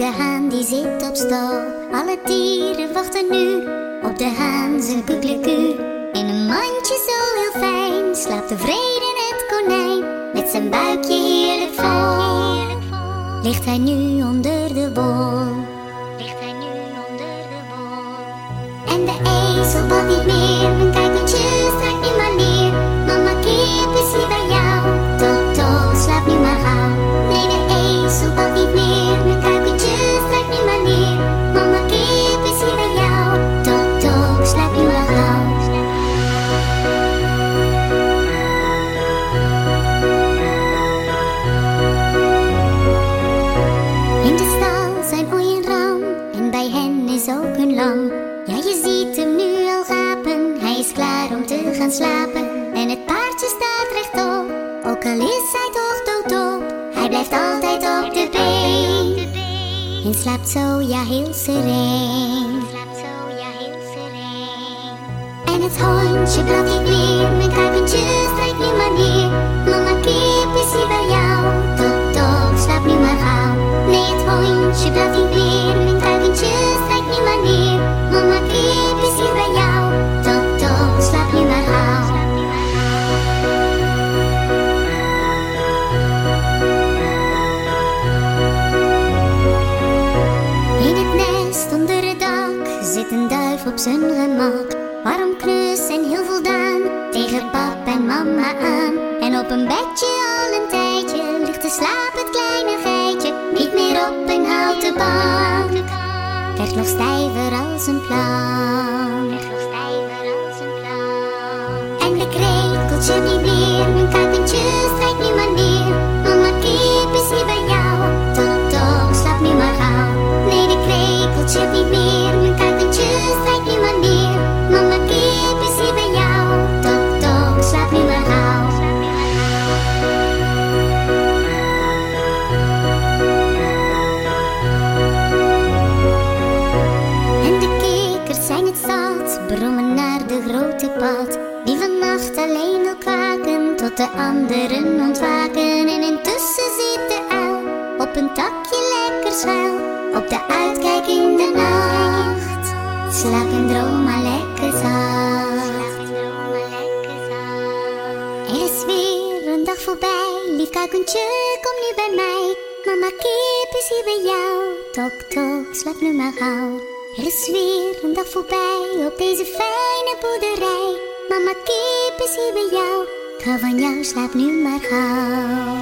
de haan die zit op stal. Alle dieren wachten nu op de haan zijn kukeleku. In een mandje zo heel fijn slaapt tevreden het konijn. Met zijn buikje heerlijk vol. Ligt hij nu onder de bol. Ligt hij nu onder de bol. En de ezel wat niet meer. Slapen. En het paardje staat rechtop, ook al is hij toch doodop. Hij blijft altijd op de been en slaapt zo, ja, heel sereen. En het hondje blaft niet meer, mijn kuikentje strijkt nu maar neer. Op zijn gemak. Warm knus en heel voldaan tegen pap en mama aan. En op een bedje al een tijdje ligt te slapen het kleine geitje. Niet meer op een houten bank. Werd nog stijver als een plank. Grote pad. Die vannacht alleen wil kwaken, tot de anderen ontwaken. En intussen zit de uil op een takje lekker schuil, op de uitkijk in de nacht. Slaap en droom maar lekker zacht. Er is weer een dag voorbij, lief kuikentje, kom nu bij mij. Mama kip is hier bij jou, tok tok, slaap nu maar gauw. Er is weer een dag voorbij op deze fijne boerderij. Mama kip is hier bij jou, ik van jou, slaap nu maar gauw.